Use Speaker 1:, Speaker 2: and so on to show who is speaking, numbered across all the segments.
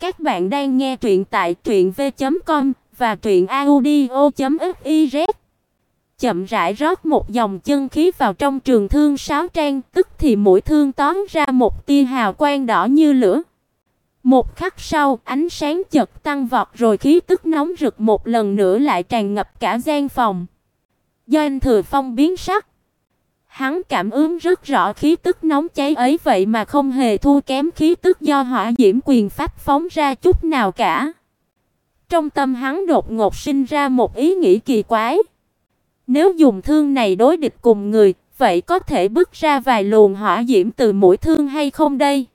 Speaker 1: Các bạn đang nghe truyện tại truyệnv.com và truyệnaudio.fiz. Chậm rãi rót một dòng chân khí vào trong trường thương sáo trang, tức thì mũi thương tóm ra một tia hào quang đỏ như lửa. Một khắc sau, ánh sáng chợt tăng vọt rồi khí tức nóng rực một lần nữa lại tràn ngập cả gian phòng. Do anh Thừa Phong biến sắc, Hắn cảm ứng rất rõ khí tức nóng cháy ấy vậy mà không hề thua kém khí tức do hỏa diễm quyền pháp phóng ra chút nào cả. Trong tâm hắn đột ngột sinh ra một ý nghĩ kỳ quái. Nếu dùng thương này đối địch cùng người, vậy có thể bứt ra vài luồng hỏa diễm từ mũi thương hay không đây?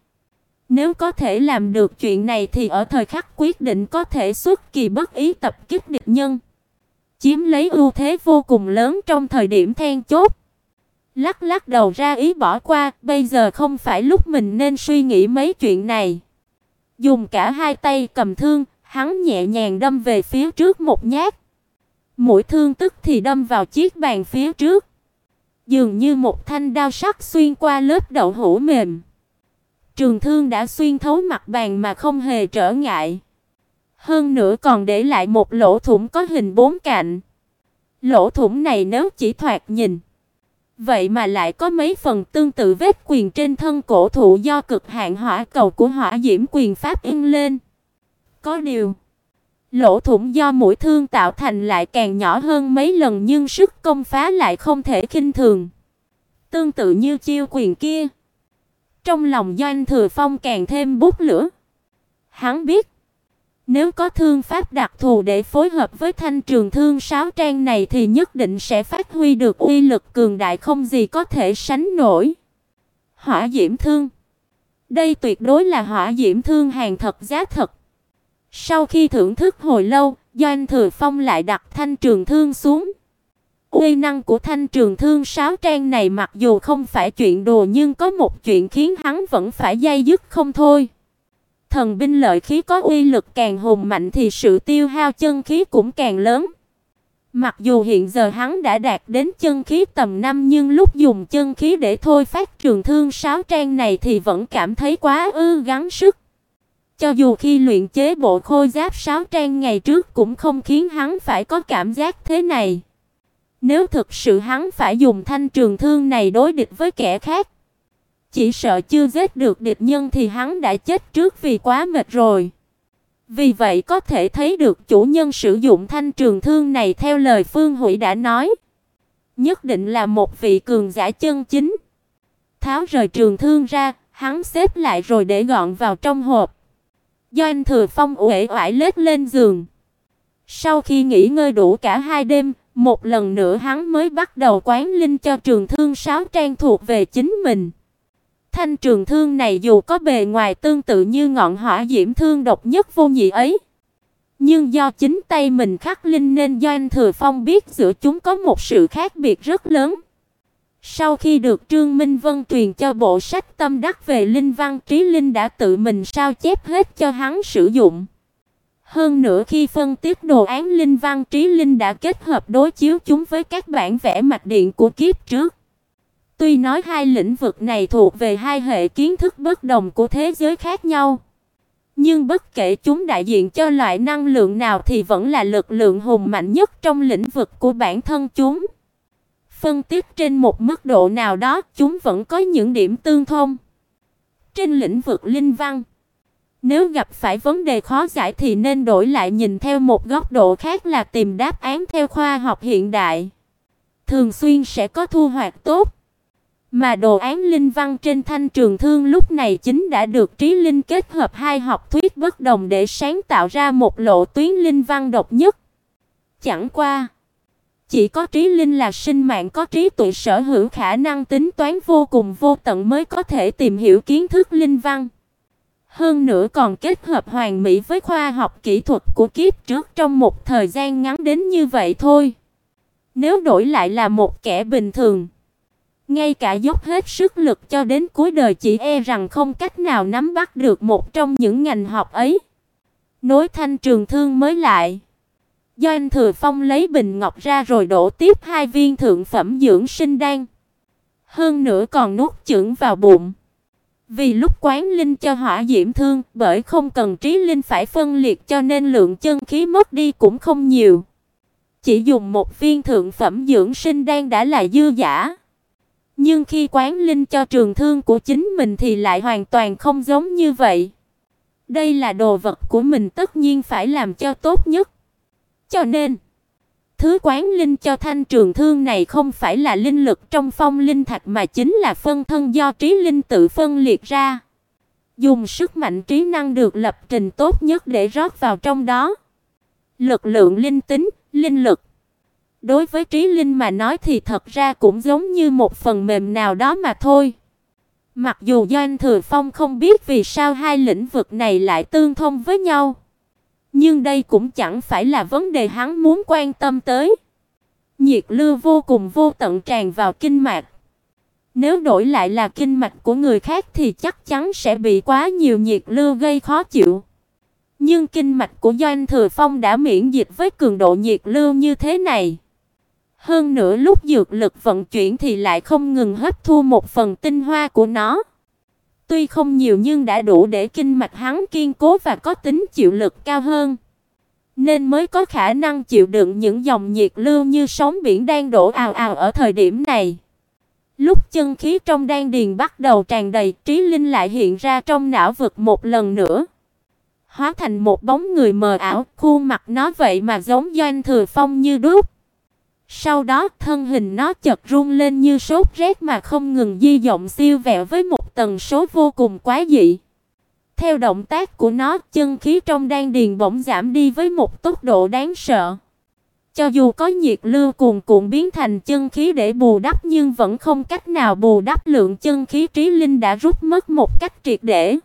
Speaker 1: Nếu có thể làm được chuyện này thì ở thời khắc quyết định có thể xuất kỳ bất ý tập kích địch nhân, chiếm lấy ưu thế vô cùng lớn trong thời điểm then chốt. Lắc lắc đầu ra ý bỏ qua, bây giờ không phải lúc mình nên suy nghĩ mấy chuyện này. Dùng cả hai tay cầm thương, hắn nhẹ nhàng đâm về phía trước một nhát. Mũi thương tức thì đâm vào chiếc bàn phía trước, dường như một thanh đao sắc xuyên qua lớp đậu hũ mềm. Trường thương đã xuyên thấu mặt bàn mà không hề trở ngại. Hơn nữa còn để lại một lỗ thủng có hình bốn cạnh. Lỗ thủng này nếu chỉ thoạt nhìn Vậy mà lại có mấy phần tương tự vết quyền trên thân cổ thụ do cực hạn hỏa cầu của hỏa diễm quyền pháp in lên. Có điều, lỗ thủng do mũi thương tạo thành lại càng nhỏ hơn mấy lần nhưng sức công phá lại không thể khinh thường. Tương tự như chiêu quyền kia. Trong lòng Doanh Thừa Phong càng thêm bút lửa. Hắn biết, nếu có thương pháp đặc thù để phối hợp với thanh trường thương sáo trang này thì nhất định sẽ phát huy được uy lực cường đại không gì có thể sánh nổi. Hỏa diễm thương. Đây tuyệt đối là hỏa diễm thương hàng thật giá thật. Sau khi thưởng thức hồi lâu, Doanh Thừa Phong lại đặt thanh trường thương xuống. Uy năng của thanh trường thương sáo trang này mặc dù không phải chuyện đùa nhưng có một chuyện khiến hắn vẫn phải dây dứt không thôi thần binh lợi khí có uy lực càng hùng mạnh thì sự tiêu hao chân khí cũng càng lớn. Mặc dù hiện giờ hắn đã đạt đến chân khí tầm 5 nhưng lúc dùng chân khí để thôi phát trường thương sáo trang này thì vẫn cảm thấy quá ư gắng sức. Cho dù khi luyện chế bộ khôi giáp sáo trang ngày trước cũng không khiến hắn phải có cảm giác thế này. Nếu thực sự hắn phải dùng thanh trường thương này đối địch với kẻ khác, chỉ sợ chưa giết được địch nhân thì hắn đã chết trước vì quá mệt rồi. Vì vậy có thể thấy được chủ nhân sử dụng thanh trường thương này theo lời Phương Hủy đã nói, nhất định là một vị cường giả chân chính. Tháo rời trường thương ra, hắn xếp lại rồi để gọn vào trong hộp. Do anh Thừa Phong uể oải lết lên giường. Sau khi nghỉ ngơi đủ cả hai đêm, một lần nữa hắn mới bắt đầu quán linh cho trường thương sáu trang thuộc về chính mình. Thanh trường thương này dù có bề ngoài tương tự như ngọn hỏa diễm thương độc nhất vô nhị ấy, nhưng do chính tay mình khắc linh nên Doanh Thừa Phong biết giữa chúng có một sự khác biệt rất lớn. Sau khi được Trương Minh Vân truyền cho bộ sách tâm đắc về linh văn trí linh đã tự mình sao chép hết cho hắn sử dụng. Hơn nữa khi phân tích đồ án linh văn trí linh đã kết hợp đối chiếu chúng với các bản vẽ mạch điện của kiếp trước. Tuy nói hai lĩnh vực này thuộc về hai hệ kiến thức bất đồng của thế giới khác nhau, nhưng bất kể chúng đại diện cho loại năng lượng nào thì vẫn là lực lượng hùng mạnh nhất trong lĩnh vực của bản thân chúng. Phân tích trên một mức độ nào đó, chúng vẫn có những điểm tương thông. Trên lĩnh vực linh văn, nếu gặp phải vấn đề khó giải thì nên đổi lại nhìn theo một góc độ khác là tìm đáp án theo khoa học hiện đại. Thường xuyên sẽ có thu hoạch tốt. Mà đồ án linh văn trên thanh trường thương lúc này chính đã được Trí Linh kết hợp hai học thuyết bất đồng để sáng tạo ra một lộ tuyến linh văn độc nhất. Chẳng qua, chỉ có Trí Linh là sinh mạng có trí tuệ sở hữu khả năng tính toán vô cùng vô tận mới có thể tìm hiểu kiến thức linh văn. Hơn nữa còn kết hợp hoàn mỹ với khoa học kỹ thuật của kiếp trước trong một thời gian ngắn đến như vậy thôi. Nếu đổi lại là một kẻ bình thường, ngay cả dốc hết sức lực cho đến cuối đời chỉ e rằng không cách nào nắm bắt được một trong những ngành học ấy. Nối thanh trường thương mới lại. Do anh Thừa Phong lấy bình ngọc ra rồi đổ tiếp hai viên thượng phẩm dưỡng sinh đan. Hơn nữa còn nuốt chửng vào bụng. Vì lúc quán linh cho hỏa diễm thương, bởi không cần trí linh phải phân liệt cho nên lượng chân khí mất đi cũng không nhiều. Chỉ dùng một viên thượng phẩm dưỡng sinh đan đã là dư giả. Nhưng khi quán linh cho trường thương của chính mình thì lại hoàn toàn không giống như vậy. Đây là đồ vật của mình tất nhiên phải làm cho tốt nhất. Cho nên, thứ quán linh cho thanh trường thương này không phải là linh lực trong phong linh thạch mà chính là phân thân do trí linh tự phân liệt ra. Dùng sức mạnh trí năng được lập trình tốt nhất để rót vào trong đó. Lực lượng linh tính, linh lực. Đối với trí linh mà nói thì thật ra cũng giống như một phần mềm nào đó mà thôi. Mặc dù Doanh Thừa Phong không biết vì sao hai lĩnh vực này lại tương thông với nhau, nhưng đây cũng chẳng phải là vấn đề hắn muốn quan tâm tới. Nhiệt lưu vô cùng vô tận tràn vào kinh mạch. Nếu đổi lại là kinh mạch của người khác thì chắc chắn sẽ bị quá nhiều nhiệt lưu gây khó chịu. Nhưng kinh mạch của Doanh Thừa Phong đã miễn dịch với cường độ nhiệt lưu như thế này. Hơn nữa lúc dược lực vận chuyển thì lại không ngừng hấp thu một phần tinh hoa của nó. Tuy không nhiều nhưng đã đủ để kinh mạch hắn kiên cố và có tính chịu lực cao hơn. Nên mới có khả năng chịu đựng những dòng nhiệt lưu như sóng biển đang đổ ào ào ở thời điểm này. Lúc chân khí trong đan điền bắt đầu tràn đầy, trí linh lại hiện ra trong não vực một lần nữa. Hóa thành một bóng người mờ ảo, khuôn mặt nó vậy mà giống Doanh Thừa Phong như đúc. Sau đó, thân hình nó chợt run lên như sốt rét mà không ngừng di động siêu vẹo với một tần số vô cùng quái dị. Theo động tác của nó, chân khí trong đan điền bỗng giảm đi với một tốc độ đáng sợ. Cho dù có nhiệt lưu cuồn cuộn biến thành chân khí để bù đắp nhưng vẫn không cách nào bù đắp lượng chân khí trí linh đã rút mất một cách triệt để.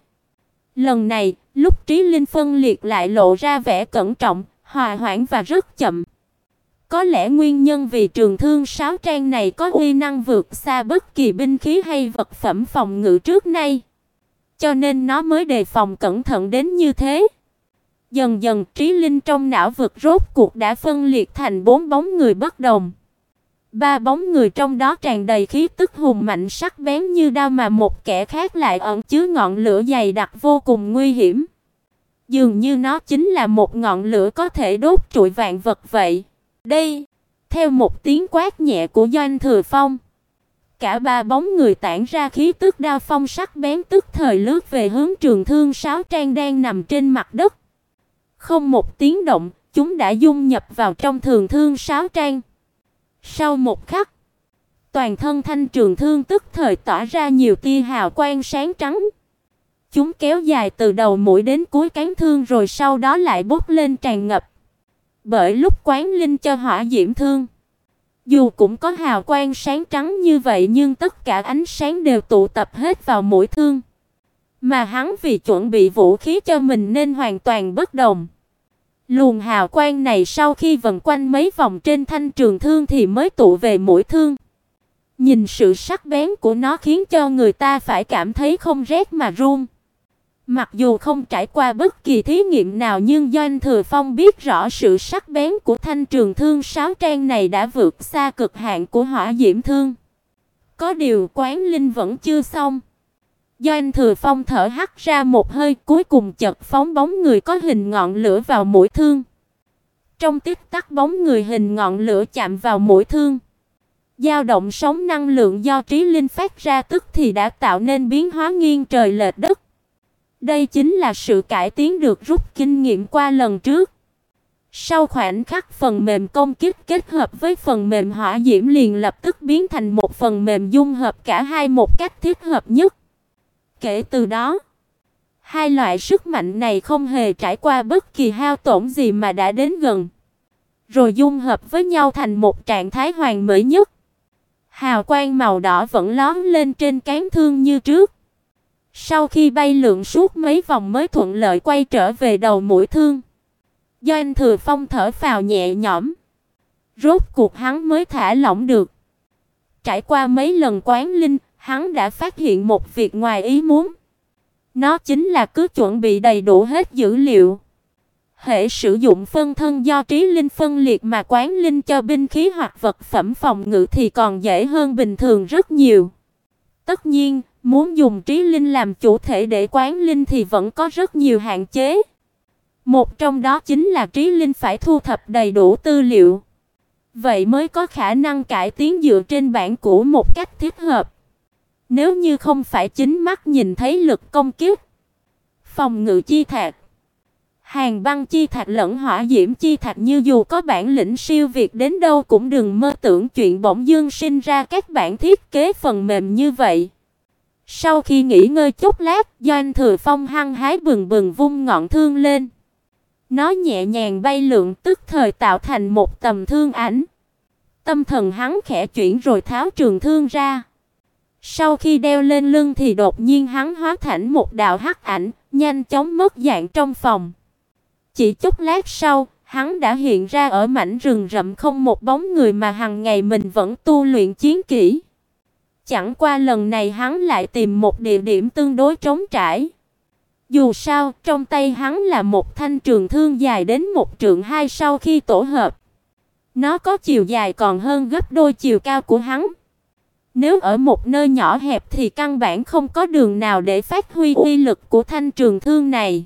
Speaker 1: Lần này, lúc trí linh phân liệt lại lộ ra vẻ cẩn trọng, hòa hoãn và rất chậm. Có lẽ nguyên nhân vì trường thương sáo trang này có uy năng vượt xa bất kỳ binh khí hay vật phẩm phòng ngự trước nay, cho nên nó mới đề phòng cẩn thận đến như thế. Dần dần trí linh trong não vực rốt cuộc đã phân liệt thành bốn bóng người bất đồng. Ba bóng người trong đó tràn đầy khí tức hùng mạnh sắc bén như đao mà một kẻ khác lại ẩn chứa ngọn lửa dày đặc vô cùng nguy hiểm. Dường như nó chính là một ngọn lửa có thể đốt trụi vạn vật vậy. Đây, theo một tiếng quát nhẹ của Doanh Thừa Phong, cả ba bóng người tản ra khí tức đao phong sắc bén tức thời lướt về hướng trường thương sáo trang đang nằm trên mặt đất. Không một tiếng động, chúng đã dung nhập vào trong thường thương sáo trang. Sau một khắc, toàn thân thanh trường thương tức thời tỏa ra nhiều tia hào quang sáng trắng. Chúng kéo dài từ đầu mũi đến cuối cán thương rồi sau đó lại bốc lên tràn ngập bởi lúc quán linh cho hỏa diễm thương, dù cũng có hào quang sáng trắng như vậy nhưng tất cả ánh sáng đều tụ tập hết vào mũi thương. Mà hắn vì chuẩn bị vũ khí cho mình nên hoàn toàn bất đồng. Luồng hào quang này sau khi vần quanh mấy vòng trên thanh trường thương thì mới tụ về mũi thương. Nhìn sự sắc bén của nó khiến cho người ta phải cảm thấy không rét mà run. Mặc dù không trải qua bất kỳ thí nghiệm nào nhưng Doanh Thừa Phong biết rõ sự sắc bén của thanh trường thương sáo trang này đã vượt xa cực hạn của hỏa diễm thương. Có điều quán linh vẫn chưa xong. Doanh Thừa Phong thở hắt ra một hơi cuối cùng chợt phóng bóng người có hình ngọn lửa vào mũi thương. Trong tích tắc bóng người hình ngọn lửa chạm vào mũi thương. Dao động sóng năng lượng do trí linh phát ra tức thì đã tạo nên biến hóa nghiêng trời lệch đất. Đây chính là sự cải tiến được rút kinh nghiệm qua lần trước. Sau khoảnh khắc phần mềm công kích kết hợp với phần mềm hỏa diễm liền lập tức biến thành một phần mềm dung hợp cả hai một cách thích hợp nhất. Kể từ đó, hai loại sức mạnh này không hề trải qua bất kỳ hao tổn gì mà đã đến gần, rồi dung hợp với nhau thành một trạng thái hoàn mỹ nhất. Hào quang màu đỏ vẫn lóe lên trên cán thương như trước. Sau khi bay lượn suốt mấy vòng mới thuận lợi quay trở về đầu mũi thương. Doanh Thừa Phong thở phào nhẹ nhõm. Rốt cuộc hắn mới thả lỏng được. Trải qua mấy lần quán linh, hắn đã phát hiện một việc ngoài ý muốn. Nó chính là cứ chuẩn bị đầy đủ hết dữ liệu. Hệ sử dụng phân thân do trí linh phân liệt mà quán linh cho binh khí hoặc vật phẩm phòng ngự thì còn dễ hơn bình thường rất nhiều. Tất nhiên, Muốn dùng trí linh làm chủ thể để quán linh thì vẫn có rất nhiều hạn chế. Một trong đó chính là trí linh phải thu thập đầy đủ tư liệu. Vậy mới có khả năng cải tiến dựa trên bản cũ một cách thích hợp. Nếu như không phải chính mắt nhìn thấy lực công kiếp, phòng ngự chi thạch, hàng băng chi thạch lẫn hỏa diễm chi thạch như dù có bản lĩnh siêu việt đến đâu cũng đừng mơ tưởng chuyện bỗng dương sinh ra các bản thiết kế phần mềm như vậy. Sau khi nghỉ ngơi chút lát, Doanh Thừa Phong hăng hái bừng bừng vung ngọn thương lên. Nó nhẹ nhàng bay lượn tức thời tạo thành một tầm thương ảnh. Tâm thần hắn khẽ chuyển rồi tháo trường thương ra. Sau khi đeo lên lưng thì đột nhiên hắn hóa thành một đạo hắc ảnh, nhanh chóng mất dạng trong phòng. Chỉ chút lát sau, hắn đã hiện ra ở mảnh rừng rậm không một bóng người mà hàng ngày mình vẫn tu luyện chiến kỹ. Chẳng qua lần này hắn lại tìm một địa điểm tương đối trống trải. Dù sao, trong tay hắn là một thanh trường thương dài đến một trượng hai sau khi tổ hợp. Nó có chiều dài còn hơn gấp đôi chiều cao của hắn. Nếu ở một nơi nhỏ hẹp thì căn bản không có đường nào để phát huy uy lực của thanh trường thương này.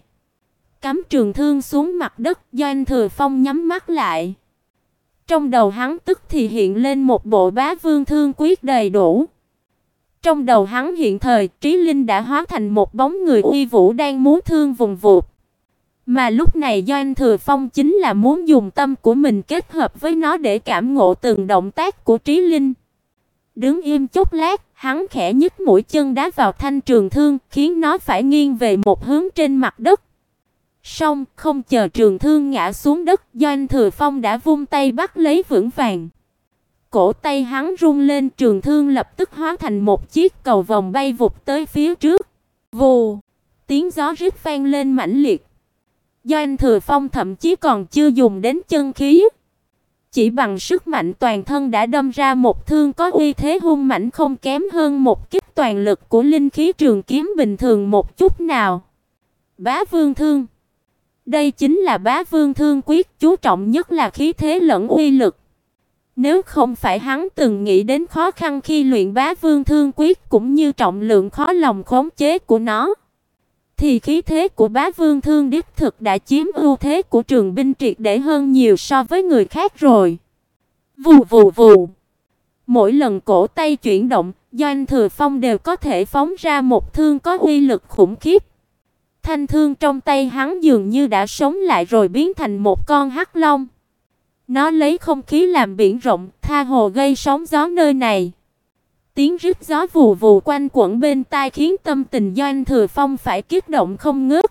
Speaker 1: Cắm trường thương xuống mặt đất, Doanh Thừa Phong nhắm mắt lại. Trong đầu hắn tức thì hiện lên một bộ bá vương thương quyết đầy đủ. Trong đầu hắn hiện thời, Trí Linh đã hóa thành một bóng người uy vũ đang múa thương vùng vụt. Mà lúc này Doanh Thừa Phong chính là muốn dùng tâm của mình kết hợp với nó để cảm ngộ từng động tác của Trí Linh. Đứng im chốc lát, hắn khẽ nhích mũi chân đá vào thanh trường thương, khiến nó phải nghiêng về một hướng trên mặt đất. Song, không chờ trường thương ngã xuống đất, Doanh Thừa Phong đã vung tay bắt lấy vững vàng. Cổ tay hắn rung lên, trường thương lập tức hóa thành một chiếc cầu vòng bay vụt tới phía trước. Vù, tiếng gió rít vang lên mãnh liệt. do anh Thừa Phong thậm chí còn chưa dùng đến chân khí, chỉ bằng sức mạnh toàn thân đã đâm ra một thương có uy thế hung mãnh không kém hơn một kích toàn lực của linh khí trường kiếm bình thường một chút nào. Bá Vương thương. Đây chính là Bá Vương thương quyết, chú trọng nhất là khí thế lẫn uy lực. Nếu không phải hắn từng nghĩ đến khó khăn khi luyện Bá Vương thương quyết cũng như trọng lượng khó lòng khống chế của nó, thì khí thế của Bá Vương thương đích thực đã chiếm ưu thế của trường binh triệt để hơn nhiều so với người khác rồi. Vù vù vù. Mỗi lần cổ tay chuyển động, Doanh Thừa Phong đều có thể phóng ra một thương có uy lực khủng khiếp. Thanh thương trong tay hắn dường như đã sống lại rồi biến thành một con hắc long. Nó lấy không khí làm biển rộng, tha hồ gây sóng gió nơi này. Tiếng rít gió vù vù quanh quẩn bên tai khiến tâm tình Doanh Thừa Phong phải kích động không ngớt.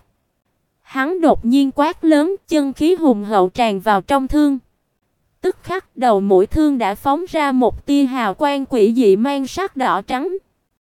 Speaker 1: Hắn đột nhiên quát lớn, chân khí hùng hậu tràn vào trong thương. Tức khắc, đầu mũi thương đã phóng ra một tia hào quang quỷ dị mang sắc đỏ trắng.